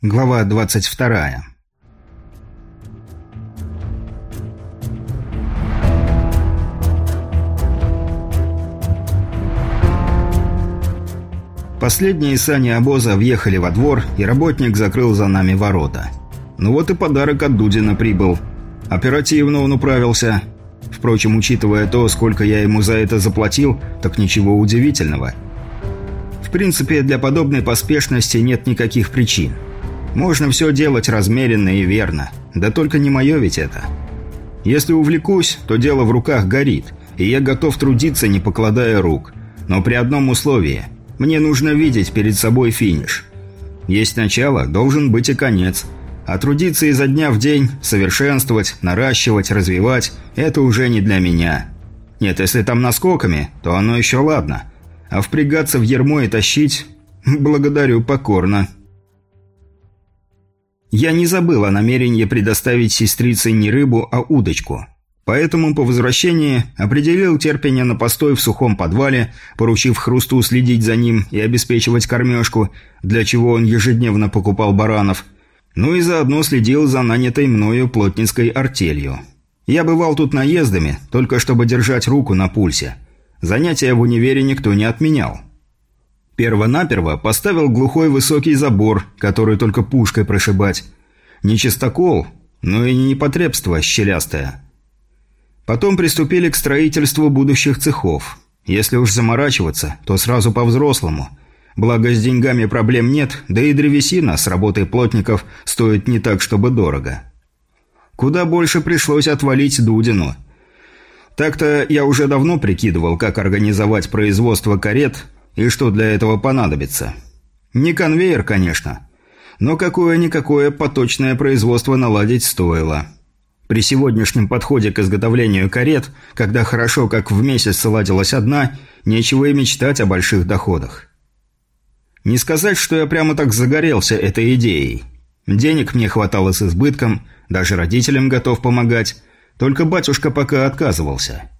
Глава 22. Последние сани обоза въехали во двор, и работник закрыл за нами ворота. Ну вот и подарок от Дудина прибыл. Оперативно он управился. Впрочем, учитывая то, сколько я ему за это заплатил, так ничего удивительного. В принципе, для подобной поспешности нет никаких причин. Можно все делать размеренно и верно. Да только не мое ведь это. Если увлекусь, то дело в руках горит, и я готов трудиться, не покладая рук. Но при одном условии. Мне нужно видеть перед собой финиш. Есть начало, должен быть и конец. А трудиться изо дня в день, совершенствовать, наращивать, развивать – это уже не для меня. Нет, если там наскоками, то оно еще ладно. А впрягаться в ермо и тащить – благодарю покорно. Я не забыл о намерении предоставить сестрице не рыбу, а удочку. Поэтому по возвращении определил терпение на постой в сухом подвале, поручив Хрусту следить за ним и обеспечивать кормежку, для чего он ежедневно покупал баранов, ну и заодно следил за нанятой мною плотницкой артелью. Я бывал тут наездами, только чтобы держать руку на пульсе. Занятия в универе никто не отменял. Первонаперво поставил глухой высокий забор, который только пушкой прошибать. Не чистокол, но и не непотребство щелястое. Потом приступили к строительству будущих цехов. Если уж заморачиваться, то сразу по-взрослому. Благо с деньгами проблем нет, да и древесина с работой плотников стоит не так, чтобы дорого. Куда больше пришлось отвалить Дудину. Так-то я уже давно прикидывал, как организовать производство карет – и что для этого понадобится? Не конвейер, конечно. Но какое-никакое поточное производство наладить стоило. При сегодняшнем подходе к изготовлению карет, когда хорошо как в месяц ладилась одна, нечего и мечтать о больших доходах. Не сказать, что я прямо так загорелся этой идеей. Денег мне хватало с избытком, даже родителям готов помогать, только батюшка пока отказывался.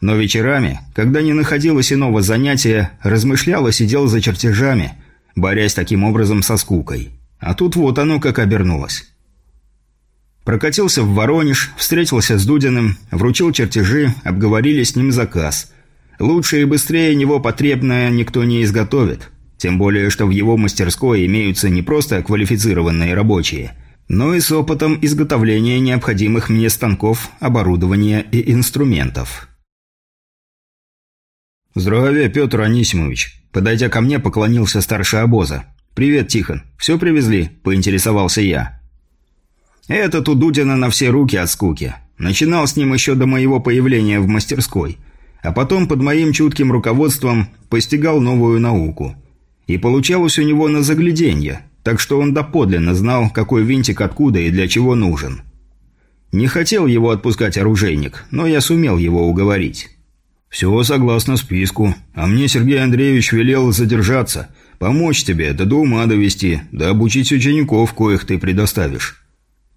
Но вечерами, когда не находилось иного занятия, размышлял и сидел за чертежами, борясь таким образом со скукой. А тут вот оно как обернулось. Прокатился в Воронеж, встретился с Дудиным, вручил чертежи, обговорили с ним заказ. Лучше и быстрее него потребное никто не изготовит. Тем более, что в его мастерской имеются не просто квалифицированные рабочие, но и с опытом изготовления необходимых мне станков, оборудования и инструментов. «Здравия, Петр Анисимович!» Подойдя ко мне, поклонился старший обоза. «Привет, Тихон. Все привезли?» – поинтересовался я. «Этот у Дудина на все руки от скуки. Начинал с ним еще до моего появления в мастерской. А потом под моим чутким руководством постигал новую науку. И получалось у него на загляденье, так что он доподлинно знал, какой винтик откуда и для чего нужен. Не хотел его отпускать оружейник, но я сумел его уговорить». «Все согласно списку. А мне Сергей Андреевич велел задержаться, помочь тебе, до дома довести, да обучить учеников, коих ты предоставишь».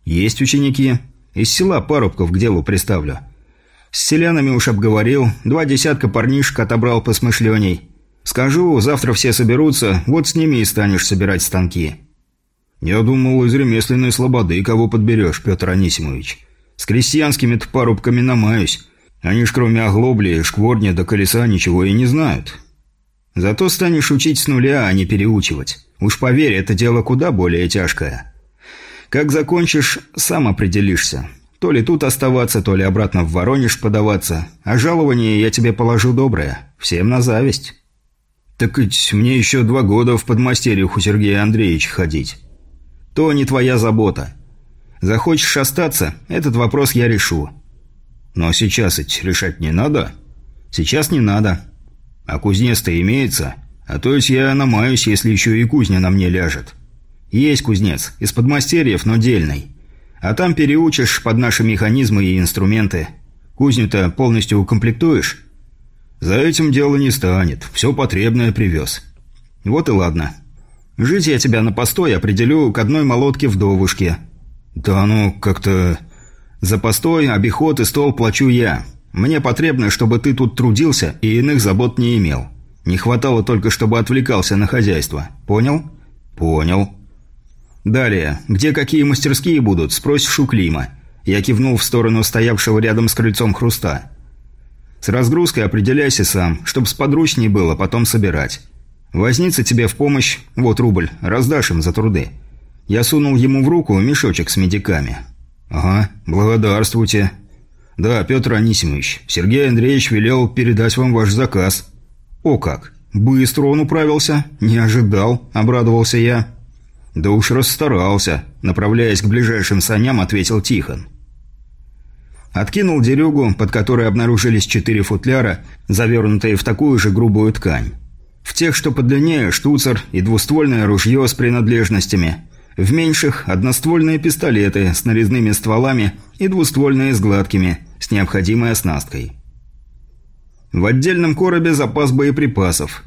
«Есть ученики. Из села парубков к делу приставлю. С селянами уж обговорил, два десятка парнишек отобрал посмышленей. Скажу, завтра все соберутся, вот с ними и станешь собирать станки». «Я думал, из ремесленной слободы кого подберешь, Петр Анисимович. С крестьянскими-то парубками намаюсь». Они ж кроме оглобли, шкворня до колеса ничего и не знают. Зато станешь учить с нуля, а не переучивать. Уж поверь, это дело куда более тяжкое. Как закончишь, сам определишься. То ли тут оставаться, то ли обратно в Воронеж подаваться. А жалование я тебе положу доброе. Всем на зависть. Так ведь мне еще два года в подмастерьях у Сергея Андреевича ходить. То не твоя забота. Захочешь остаться, этот вопрос я решу. Но сейчас ведь решать не надо. Сейчас не надо. А кузнец-то имеется. А то есть я намаюсь, если еще и кузня на мне ляжет. Есть кузнец. Из подмастерьев, но дельный. А там переучишь под наши механизмы и инструменты. Кузню-то полностью укомплектуешь? За этим дело не станет. Все потребное привез. Вот и ладно. Жить я тебя на постой определю к одной молотке вдовушке. Да ну, как-то... За постой, обиход и стол плачу я. Мне потребно, чтобы ты тут трудился и иных забот не имел. Не хватало только, чтобы отвлекался на хозяйство. Понял? Понял. Далее, где какие мастерские будут, спросишь у Клима. Я кивнул в сторону стоявшего рядом с крыльцом хруста. С разгрузкой определяйся сам, чтобы сподручней было потом собирать. Возница тебе в помощь, вот рубль, раздашь за труды. Я сунул ему в руку мешочек с медиками. Ага, благодарствуйте. Да, Петр Анисимович, Сергей Андреевич велел передать вам ваш заказ. О как, быстро он управился, не ожидал, обрадовался я. Да уж расстарался, направляясь к ближайшим саням, ответил Тихон. Откинул дерюгу, под которой обнаружились четыре футляра, завернутые в такую же грубую ткань. В тех, что подлиннее, штуцер и двуствольное ружье с принадлежностями. В меньших – одноствольные пистолеты с нарезными стволами и двуствольные с гладкими, с необходимой оснасткой. В отдельном коробе запас боеприпасов.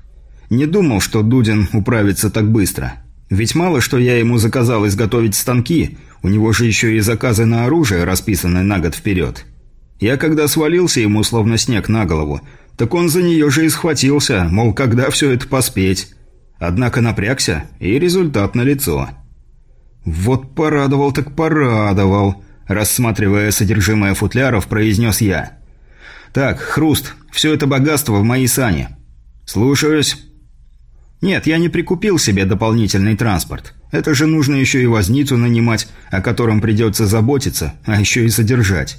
Не думал, что Дудин управится так быстро. Ведь мало что я ему заказал изготовить станки – у него же еще и заказы на оружие расписаны на год вперед. Я когда свалился ему словно снег на голову, так он за нее же и схватился, мол, когда все это поспеть. Однако напрягся, и результат налицо. «Вот порадовал так порадовал», – рассматривая содержимое футляров, произнес я. «Так, Хруст, все это богатство в моей сане». «Слушаюсь». «Нет, я не прикупил себе дополнительный транспорт. Это же нужно еще и возницу нанимать, о котором придется заботиться, а еще и содержать.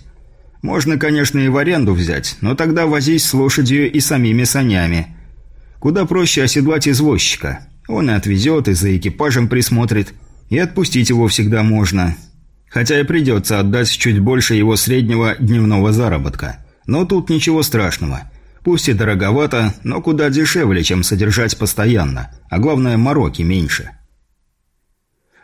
Можно, конечно, и в аренду взять, но тогда возись с лошадью и самими санями. Куда проще оседлать извозчика. Он и отвезет, и за экипажем присмотрит, и отпустить его всегда можно. Хотя и придется отдать чуть больше его среднего дневного заработка. Но тут ничего страшного. Пусть и дороговато, но куда дешевле, чем содержать постоянно. А главное, мороки меньше.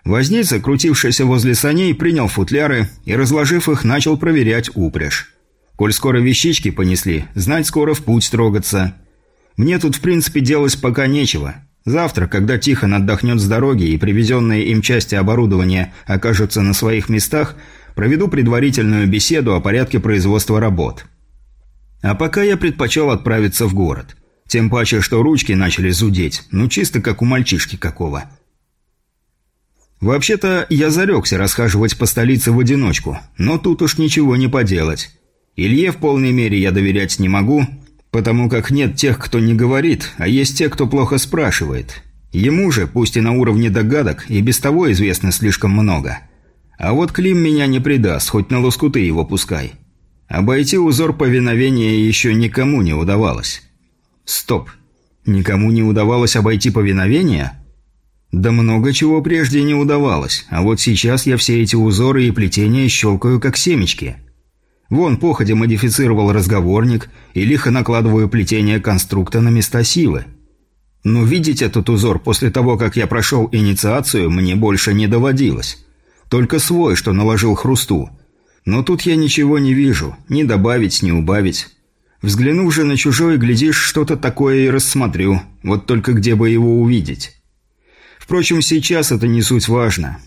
Возница, крутившийся возле саней, принял футляры и, разложив их, начал проверять упряжь. Коль скоро вещички понесли, знать скоро в путь трогаться. Мне тут, в принципе, делать пока нечего. Завтра, когда Тихон отдохнет с дороги и привезенные им части оборудования окажутся на своих местах, проведу предварительную беседу о порядке производства работ. А пока я предпочел отправиться в город. Тем паче, что ручки начали зудеть, ну чисто как у мальчишки какого – Вообще-то я зарекся расхаживать по столице в одиночку, но тут уж ничего не поделать. Илье в полной мере я доверять не могу, потому как нет тех, кто не говорит, а есть те, кто плохо спрашивает. Ему же, пусть и на уровне догадок, и без того известно слишком много. А вот Клим меня не предаст, хоть на лоскуты его пускай. Обойти узор повиновения еще никому не удавалось. Стоп. Никому не удавалось обойти повиновение? Да много чего прежде не удавалось, а вот сейчас я все эти узоры и плетения щелкаю как семечки. Вон походя модифицировал разговорник и лихо накладываю плетение конструкта на места силы. Но видеть этот узор после того, как я прошел инициацию, мне больше не доводилось. Только свой, что наложил хрусту. Но тут я ничего не вижу, ни добавить, ни убавить. Взглянув же на чужой, глядишь, что-то такое и рассмотрю, вот только где бы его увидеть. Впрочем, сейчас это не суть важно.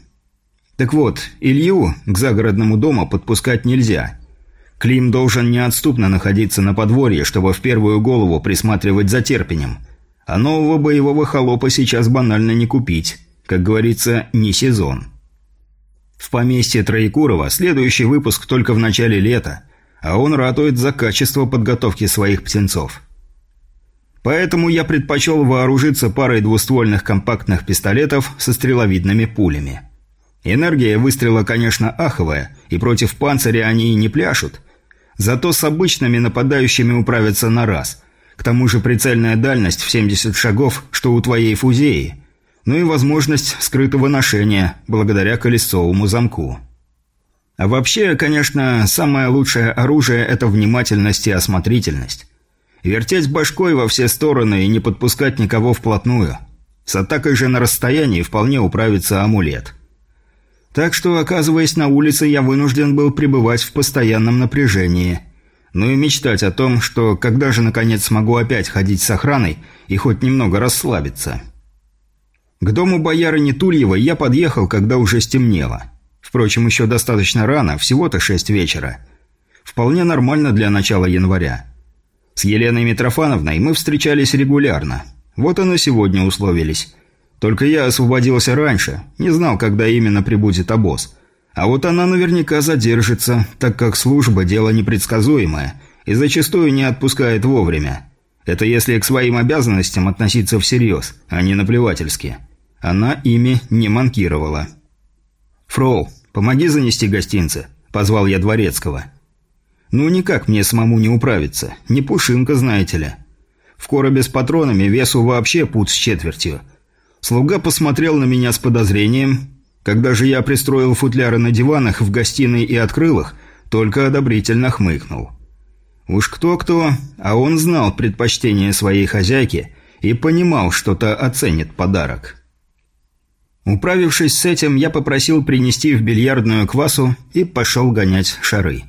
Так вот, Илью к загородному дому подпускать нельзя. Клим должен неотступно находиться на подворье, чтобы в первую голову присматривать за терпением. А нового боевого холопа сейчас банально не купить. Как говорится, не сезон. В поместье Троекурова следующий выпуск только в начале лета, а он ратует за качество подготовки своих птенцов. Поэтому я предпочел вооружиться парой двуствольных компактных пистолетов со стреловидными пулями. Энергия выстрела, конечно, аховая, и против панциря они и не пляшут. Зато с обычными нападающими управятся на раз. К тому же прицельная дальность в 70 шагов, что у твоей фузеи. Ну и возможность скрытого ношения, благодаря колесовому замку. А вообще, конечно, самое лучшее оружие – это внимательность и осмотрительность. Вертеть башкой во все стороны и не подпускать никого вплотную. С атакой же на расстоянии вполне управится амулет. Так что, оказываясь на улице, я вынужден был пребывать в постоянном напряжении. Ну и мечтать о том, что когда же наконец смогу опять ходить с охраной и хоть немного расслабиться. К дому боярыни Тульевой я подъехал, когда уже стемнело. Впрочем, еще достаточно рано, всего-то шесть вечера. Вполне нормально для начала января. С Еленой Митрофановной мы встречались регулярно. Вот и на сегодня условились. Только я освободился раньше, не знал, когда именно прибудет обоз. А вот она наверняка задержится, так как служба – дело непредсказуемое и зачастую не отпускает вовремя. Это если к своим обязанностям относиться всерьез, а не наплевательски. Она ими не манкировала. «Фрол, помоги занести гостинцы», – позвал я Дворецкого. «Ну никак мне самому не управиться, не пушинка, знаете ли. В коробе с патронами весу вообще пут с четвертью. Слуга посмотрел на меня с подозрением. Когда же я пристроил футляры на диванах в гостиной и открыл их, только одобрительно хмыкнул. Уж кто-кто, а он знал предпочтение своей хозяйки и понимал, что та оценит подарок. Управившись с этим, я попросил принести в бильярдную квасу и пошел гонять шары.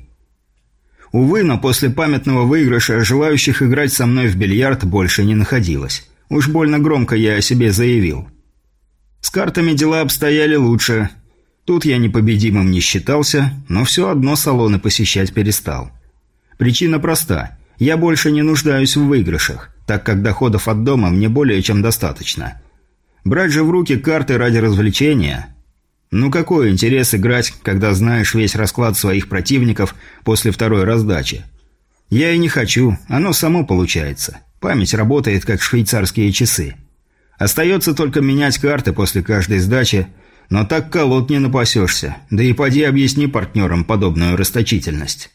Увы, но после памятного выигрыша желающих играть со мной в бильярд больше не находилось. Уж больно громко я о себе заявил. С картами дела обстояли лучше. Тут я непобедимым не считался, но все одно салоны посещать перестал. Причина проста. Я больше не нуждаюсь в выигрышах, так как доходов от дома мне более чем достаточно. Брать же в руки карты ради развлечения... Ну какой интерес играть, когда знаешь весь расклад своих противников после второй раздачи? Я и не хочу, оно само получается. Память работает как швейцарские часы. Остается только менять карты после каждой сдачи, но так колод не напасешься, да и поди объясни партнерам подобную расточительность.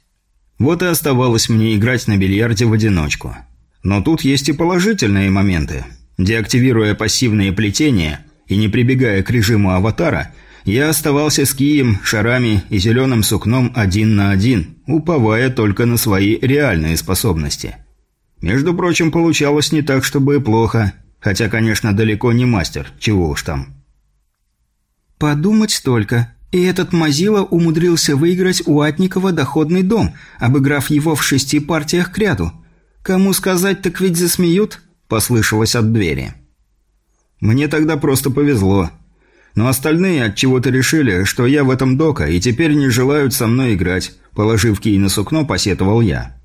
Вот и оставалось мне играть на бильярде в одиночку. Но тут есть и положительные моменты. Деактивируя пассивные плетения и не прибегая к режиму аватара, я оставался с кием, шарами и зеленым сукном один на один, уповая только на свои реальные способности. Между прочим, получалось не так, чтобы и плохо, хотя, конечно, далеко не мастер, чего уж там. «Подумать только», и этот Мазила умудрился выиграть у Атникова доходный дом, обыграв его в шести партиях к ряду. Кому сказать, так ведь засмеют?» – послышалось от двери. «Мне тогда просто повезло. Но остальные от чего то решили, что я в этом дока, и теперь не желают со мной играть», – положив кий на сукно, посетовал я.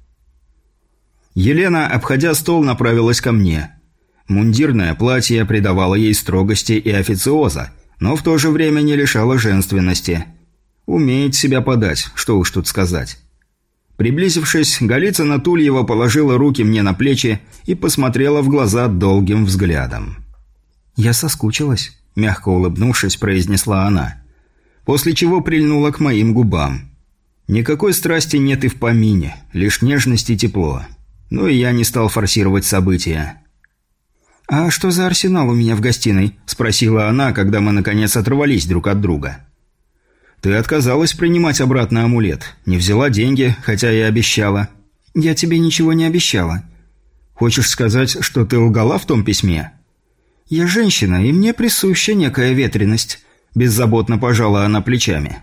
Елена, обходя стол, направилась ко мне. Мундирное платье придавало ей строгости и официоза – но в то же время не лишала женственности. Умеет себя подать, что уж тут сказать. Приблизившись, Голицына Тульева положила руки мне на плечи и посмотрела в глаза долгим взглядом. «Я соскучилась», – мягко улыбнувшись, произнесла она. После чего прильнула к моим губам. Никакой страсти нет и в помине, лишь нежность и тепло. Ну и я не стал форсировать события. «А что за арсенал у меня в гостиной?» – спросила она, когда мы наконец оторвались друг от друга. «Ты отказалась принимать обратно амулет. Не взяла деньги, хотя и обещала». «Я тебе ничего не обещала». «Хочешь сказать, что ты лгала в том письме?» «Я женщина, и мне присуща некая ветренность», – беззаботно пожала она плечами.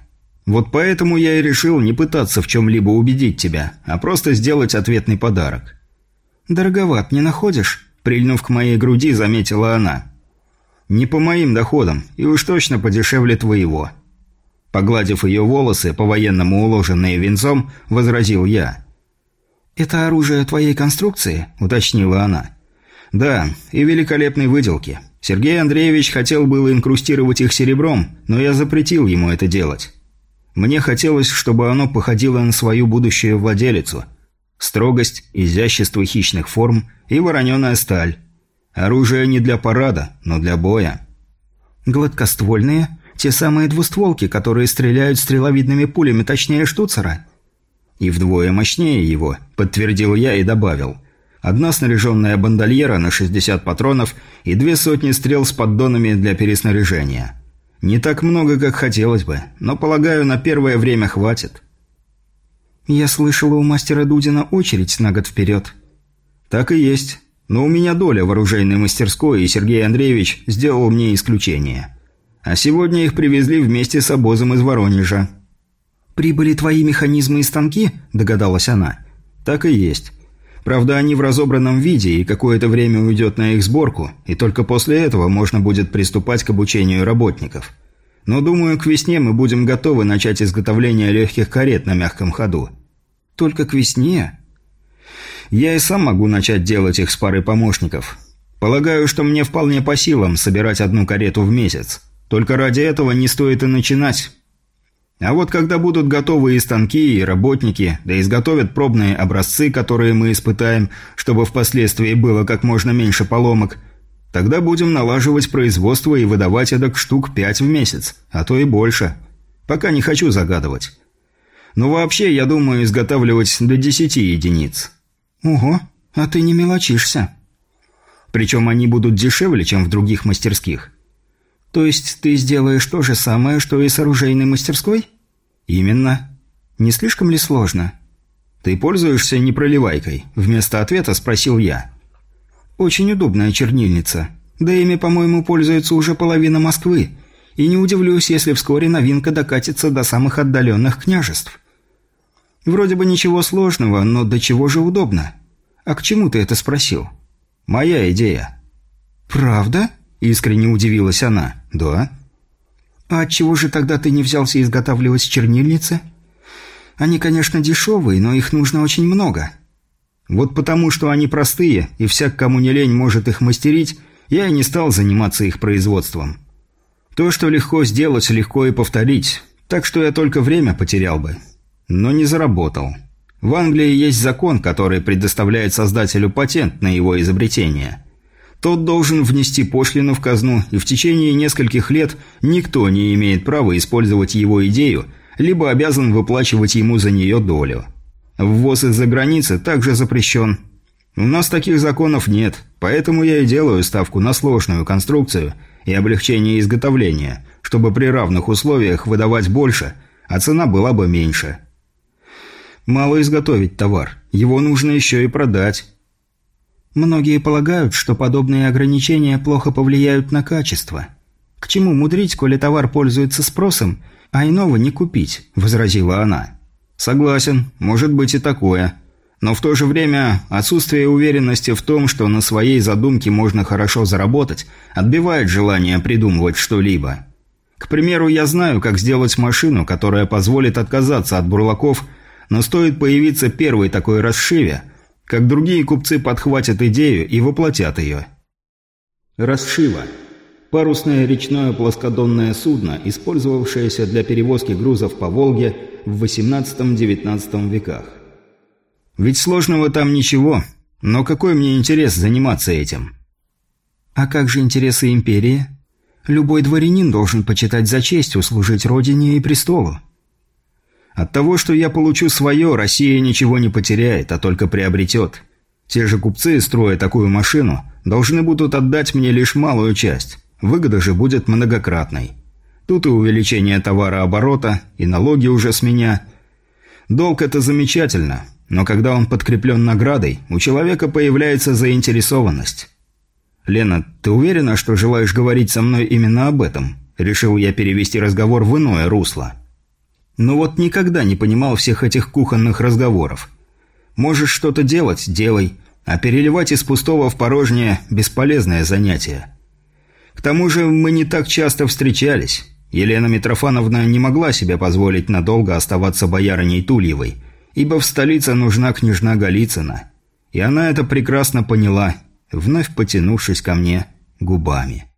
«Вот поэтому я и решил не пытаться в чем-либо убедить тебя, а просто сделать ответный подарок». «Дороговат, не находишь?» Прильнув к моей груди, заметила она. «Не по моим доходам, и уж точно подешевле твоего». Погладив ее волосы, по-военному уложенные венцом, возразил я. «Это оружие твоей конструкции?» – уточнила она. «Да, и великолепной выделки. Сергей Андреевич хотел было инкрустировать их серебром, но я запретил ему это делать. Мне хотелось, чтобы оно походило на свою будущую владелицу – Строгость, изящество хищных форм и вороненая сталь. Оружие не для парада, но для боя. Гладкоствольные? Те самые двустволки, которые стреляют стреловидными пулями точнее штуцера? И вдвое мощнее его, подтвердил я и добавил. Одна снаряженная бандольера на 60 патронов и две сотни стрел с поддонами для переснаряжения. Не так много, как хотелось бы, но, полагаю, на первое время хватит. «Я слышала, у мастера Дудина очередь на год вперед». «Так и есть. Но у меня доля в оружейной мастерской, и Сергей Андреевич сделал мне исключение. А сегодня их привезли вместе с обозом из Воронежа». «Прибыли твои механизмы и станки?» – догадалась она. «Так и есть. Правда, они в разобранном виде, и какое-то время уйдет на их сборку, и только после этого можно будет приступать к обучению работников. Но, думаю, к весне мы будем готовы начать изготовление легких карет на мягком ходу. Только к весне? Я и сам могу начать делать их с парой помощников. Полагаю, что мне вполне по силам собирать одну карету в месяц. Только ради этого не стоит и начинать. А вот когда будут готовы и станки, и работники, да изготовят пробные образцы, которые мы испытаем, чтобы впоследствии было как можно меньше поломок, тогда будем налаживать производство и выдавать эдак штук пять в месяц, а то и больше. Пока не хочу загадывать. Но вообще, я думаю, изготавливать до десяти единиц. Ого, а ты не мелочишься. Причем они будут дешевле, чем в других мастерских. То есть ты сделаешь то же самое, что и с оружейной мастерской? Именно. Не слишком ли сложно? Ты пользуешься непроливайкой? Вместо ответа спросил я. Очень удобная чернильница. Да ими, по-моему, пользуется уже половина Москвы. И не удивлюсь, если вскоре новинка докатится до самых отдаленных княжеств. Вроде бы ничего сложного, но до чего же удобно? А к чему ты это спросил? Моя идея. Правда? Искренне удивилась она. «Да». «А отчего же тогда ты не взялся изготавливать чернильницы? Они, конечно, дешевые, но их нужно очень много». «Вот потому, что они простые, и всяк, кому не лень, может их мастерить, я и не стал заниматься их производством. То, что легко сделать, легко и повторить, так что я только время потерял бы. Но не заработал. В Англии есть закон, который предоставляет создателю патент на его изобретение». Тот должен внести пошлину в казну, и в течение нескольких лет никто не имеет права использовать его идею, либо обязан выплачивать ему за нее долю. Ввоз из-за границы также запрещен. У нас таких законов нет, поэтому я и делаю ставку на сложную конструкцию и облегчение изготовления, чтобы при равных условиях выдавать больше, а цена была бы меньше. Мало изготовить товар, его нужно еще и продать. Многие полагают, что подобные ограничения плохо повлияют на качество. К чему мудрить, коли товар пользуется спросом, а иного не купить, возразила она. Согласен, может быть и такое. Но в то же время отсутствие уверенности в том, что на своей задумке можно хорошо заработать, отбивает желание придумывать что-либо. К примеру, я знаю, как сделать машину, которая позволит отказаться от бурлаков, но стоит появиться первой такой расшиве – как другие купцы подхватят идею и воплотят ее. Расшива. Парусное речное плоскодонное судно, использовавшееся для перевозки грузов по Волге в XVIII-XIX веках. Ведь сложного там ничего, но какой мне интерес заниматься этим? А как же интересы империи? Любой дворянин должен почитать за честь услужить родине и престолу. От того, что я получу свое, Россия ничего не потеряет, а только приобретет. Те же купцы, строя такую машину, должны будут отдать мне лишь малую часть. Выгода же будет многократной. Тут и увеличение товарооборота, и налоги уже с меня. Долг – это замечательно, но когда он подкреплен наградой, у человека появляется заинтересованность. «Лена, ты уверена, что желаешь говорить со мной именно об этом?» Решил я перевести разговор в иное русло. Но вот никогда не понимал всех этих кухонных разговоров. Можешь что-то делать – делай, а переливать из пустого в порожнее – бесполезное занятие. К тому же мы не так часто встречались. Елена Митрофановна не могла себе позволить надолго оставаться боярыней Тульевой, ибо в столице нужна княжна Голицына. И она это прекрасно поняла, вновь потянувшись ко мне губами.